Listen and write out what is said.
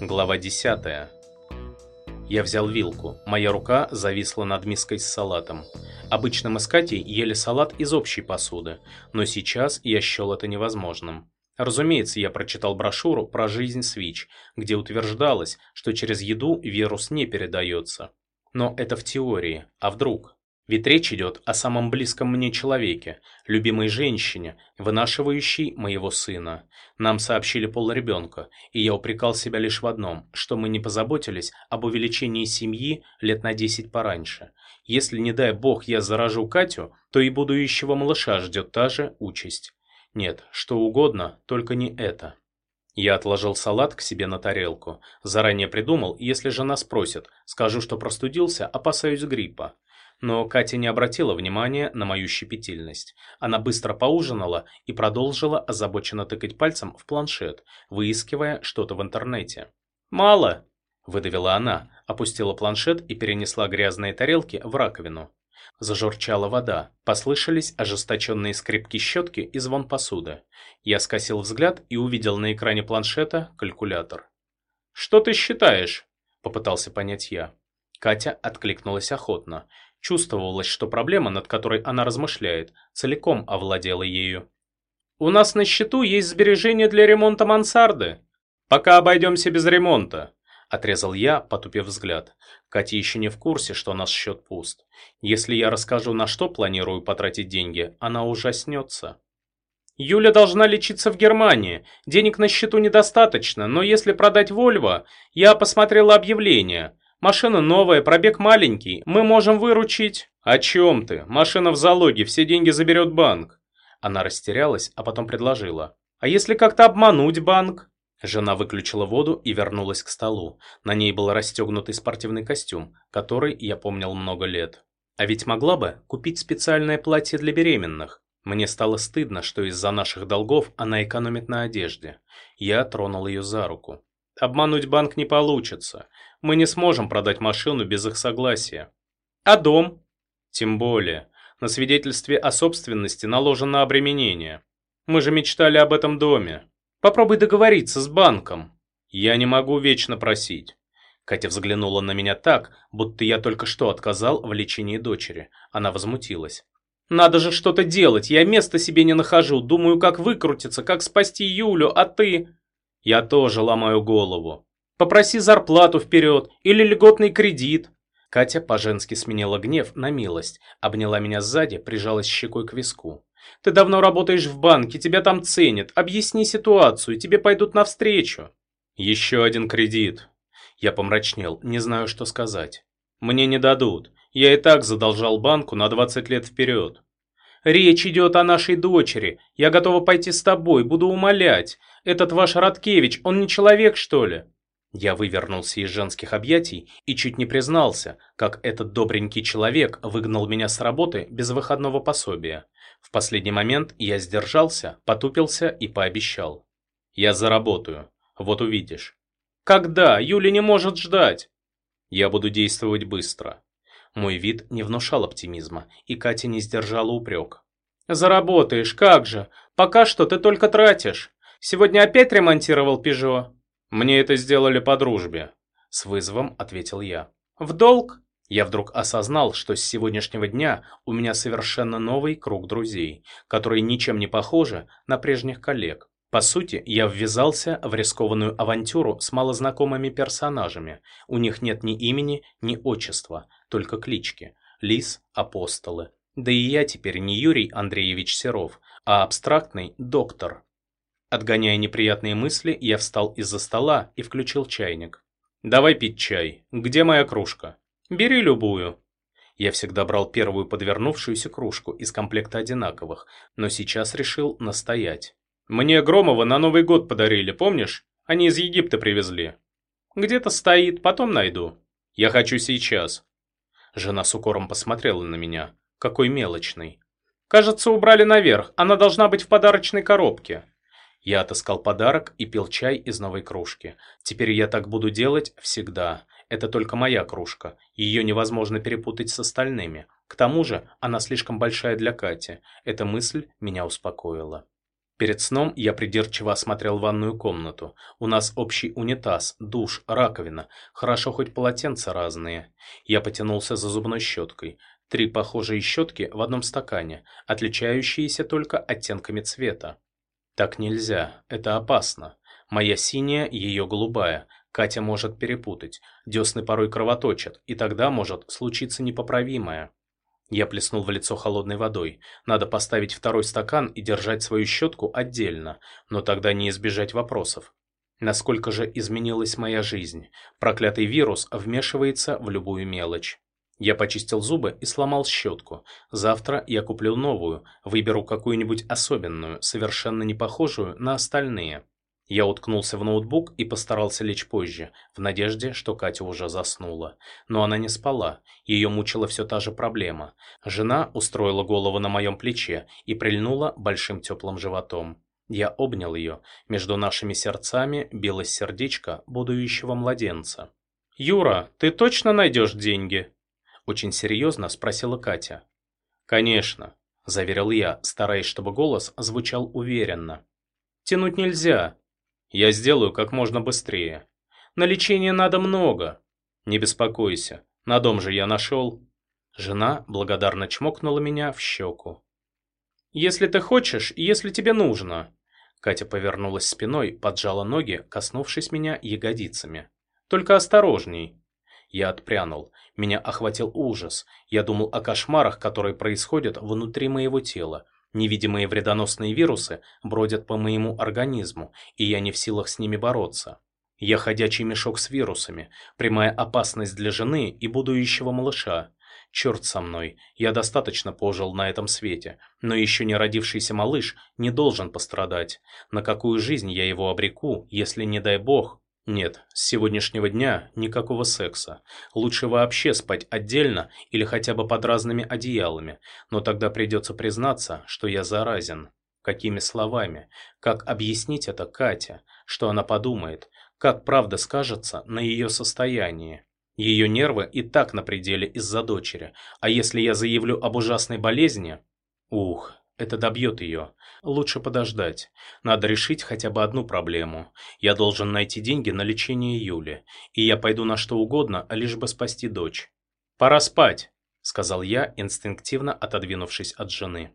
Глава 10. Я взял вилку. Моя рука зависла над миской с салатом. Обычно мы с Катей ели салат из общей посуды, но сейчас я счел это невозможным. Разумеется, я прочитал брошюру про жизнь СВИЧ, где утверждалось, что через еду вирус не передается. Но это в теории, а вдруг? Ведь речь идет о самом близком мне человеке, любимой женщине, вынашивающей моего сына. Нам сообщили пол ребенка, и я упрекал себя лишь в одном, что мы не позаботились об увеличении семьи лет на 10 пораньше. Если, не дай бог, я заражу Катю, то и будущего малыша ждет та же участь. Нет, что угодно, только не это. Я отложил салат к себе на тарелку. Заранее придумал, если жена спросит, скажу, что простудился, опасаюсь гриппа. Но Катя не обратила внимания на мою щепетильность. Она быстро поужинала и продолжила озабоченно тыкать пальцем в планшет, выискивая что-то в интернете. «Мало!» – выдавила она, опустила планшет и перенесла грязные тарелки в раковину. Зажурчала вода, послышались ожесточенные скрипки щетки и звон посуды. Я скосил взгляд и увидел на экране планшета калькулятор. «Что ты считаешь?» – попытался понять я. Катя откликнулась охотно. Чувствовалось, что проблема, над которой она размышляет, целиком овладела ею. «У нас на счету есть сбережения для ремонта мансарды. Пока обойдемся без ремонта», – отрезал я, потупив взгляд. Катя еще не в курсе, что наш счет пуст. Если я расскажу, на что планирую потратить деньги, она ужаснется. Юля должна лечиться в Германии. Денег на счету недостаточно, но если продать Вольво, я посмотрела объявление. Машина новая, пробег маленький. Мы можем выручить...» «О чем ты? Машина в залоге, все деньги заберет банк». Она растерялась, а потом предложила. «А если как-то обмануть банк?» Жена выключила воду и вернулась к столу. На ней был расстегнутый спортивный костюм, который я помнил много лет. А ведь могла бы купить специальное платье для беременных. Мне стало стыдно, что из-за наших долгов она экономит на одежде. Я тронул ее за руку. Обмануть банк не получится. Мы не сможем продать машину без их согласия. А дом? Тем более. На свидетельстве о собственности наложено обременение. Мы же мечтали об этом доме. Попробуй договориться с банком. Я не могу вечно просить. Катя взглянула на меня так, будто я только что отказал в лечении дочери. Она возмутилась. «Надо же что-то делать, я места себе не нахожу, думаю, как выкрутиться, как спасти Юлю, а ты...» «Я тоже ломаю голову. Попроси зарплату вперед или льготный кредит. Катя по-женски сменила гнев на милость, обняла меня сзади, прижалась щекой к виску. «Ты давно работаешь в банке, тебя там ценят. Объясни ситуацию, тебе пойдут навстречу». «Еще один кредит». Я помрачнел, не знаю, что сказать. «Мне не дадут. Я и так задолжал банку на 20 лет вперед». «Речь идет о нашей дочери. Я готова пойти с тобой, буду умолять. Этот ваш Радкевич, он не человек, что ли?» Я вывернулся из женских объятий и чуть не признался, как этот добренький человек выгнал меня с работы без выходного пособия. В последний момент я сдержался, потупился и пообещал. Я заработаю, вот увидишь. Когда? Юля не может ждать. Я буду действовать быстро. Мой вид не внушал оптимизма, и Катя не сдержала упрек. Заработаешь, как же? Пока что ты только тратишь. Сегодня опять ремонтировал Пежо? «Мне это сделали по дружбе», — с вызовом ответил я. «В долг?» Я вдруг осознал, что с сегодняшнего дня у меня совершенно новый круг друзей, которые ничем не похожи на прежних коллег. По сути, я ввязался в рискованную авантюру с малознакомыми персонажами. У них нет ни имени, ни отчества, только клички. Лис, апостолы. Да и я теперь не Юрий Андреевич Серов, а абстрактный доктор, Отгоняя неприятные мысли, я встал из-за стола и включил чайник. «Давай пить чай. Где моя кружка?» «Бери любую». Я всегда брал первую подвернувшуюся кружку из комплекта одинаковых, но сейчас решил настоять. «Мне Громова на Новый год подарили, помнишь? Они из Египта привезли». «Где-то стоит, потом найду». «Я хочу сейчас». Жена с укором посмотрела на меня. «Какой мелочный». «Кажется, убрали наверх. Она должна быть в подарочной коробке». Я отыскал подарок и пил чай из новой кружки. Теперь я так буду делать всегда. Это только моя кружка. Ее невозможно перепутать с остальными. К тому же, она слишком большая для Кати. Эта мысль меня успокоила. Перед сном я придирчиво осмотрел ванную комнату. У нас общий унитаз, душ, раковина. Хорошо хоть полотенца разные. Я потянулся за зубной щеткой. Три похожие щетки в одном стакане, отличающиеся только оттенками цвета. Так нельзя, это опасно. Моя синяя, ее голубая. Катя может перепутать. Десны порой кровоточат, и тогда может случиться непоправимое. Я плеснул в лицо холодной водой. Надо поставить второй стакан и держать свою щетку отдельно, но тогда не избежать вопросов. Насколько же изменилась моя жизнь? Проклятый вирус вмешивается в любую мелочь. Я почистил зубы и сломал щетку. Завтра я куплю новую, выберу какую-нибудь особенную, совершенно не похожую на остальные. Я уткнулся в ноутбук и постарался лечь позже, в надежде, что Катя уже заснула. Но она не спала, ее мучила все та же проблема. Жена устроила голову на моем плече и прильнула большим теплым животом. Я обнял ее, между нашими сердцами билось сердечко будущего младенца. «Юра, ты точно найдешь деньги?» Очень серьезно спросила Катя. «Конечно», – заверил я, стараясь, чтобы голос звучал уверенно. «Тянуть нельзя, я сделаю как можно быстрее. На лечение надо много. Не беспокойся, на дом же я нашел. Жена благодарно чмокнула меня в щеку. Если ты хочешь, если тебе нужно. Катя повернулась спиной, поджала ноги, коснувшись меня ягодицами. Только осторожней. Я отпрянул. Меня охватил ужас. Я думал о кошмарах, которые происходят внутри моего тела. Невидимые вредоносные вирусы бродят по моему организму, и я не в силах с ними бороться. Я ходячий мешок с вирусами, прямая опасность для жены и будущего малыша. Черт со мной, я достаточно пожил на этом свете, но еще не родившийся малыш не должен пострадать. На какую жизнь я его обреку, если, не дай бог, нет, с сегодняшнего дня никакого секса. Лучше вообще спать отдельно или хотя бы под разными одеялами, но тогда придется признаться, что я заразен. Какими словами? Как объяснить это Кате? Что она подумает? Как правда скажется на ее состоянии? Ее нервы и так на пределе из-за дочери, а если я заявлю об ужасной болезни? Ух, это добьет ее. Лучше подождать. Надо решить хотя бы одну проблему. Я должен найти деньги на лечение Юли. И я пойду на что угодно, лишь бы спасти дочь. «Пора спать», — сказал я, инстинктивно отодвинувшись от жены.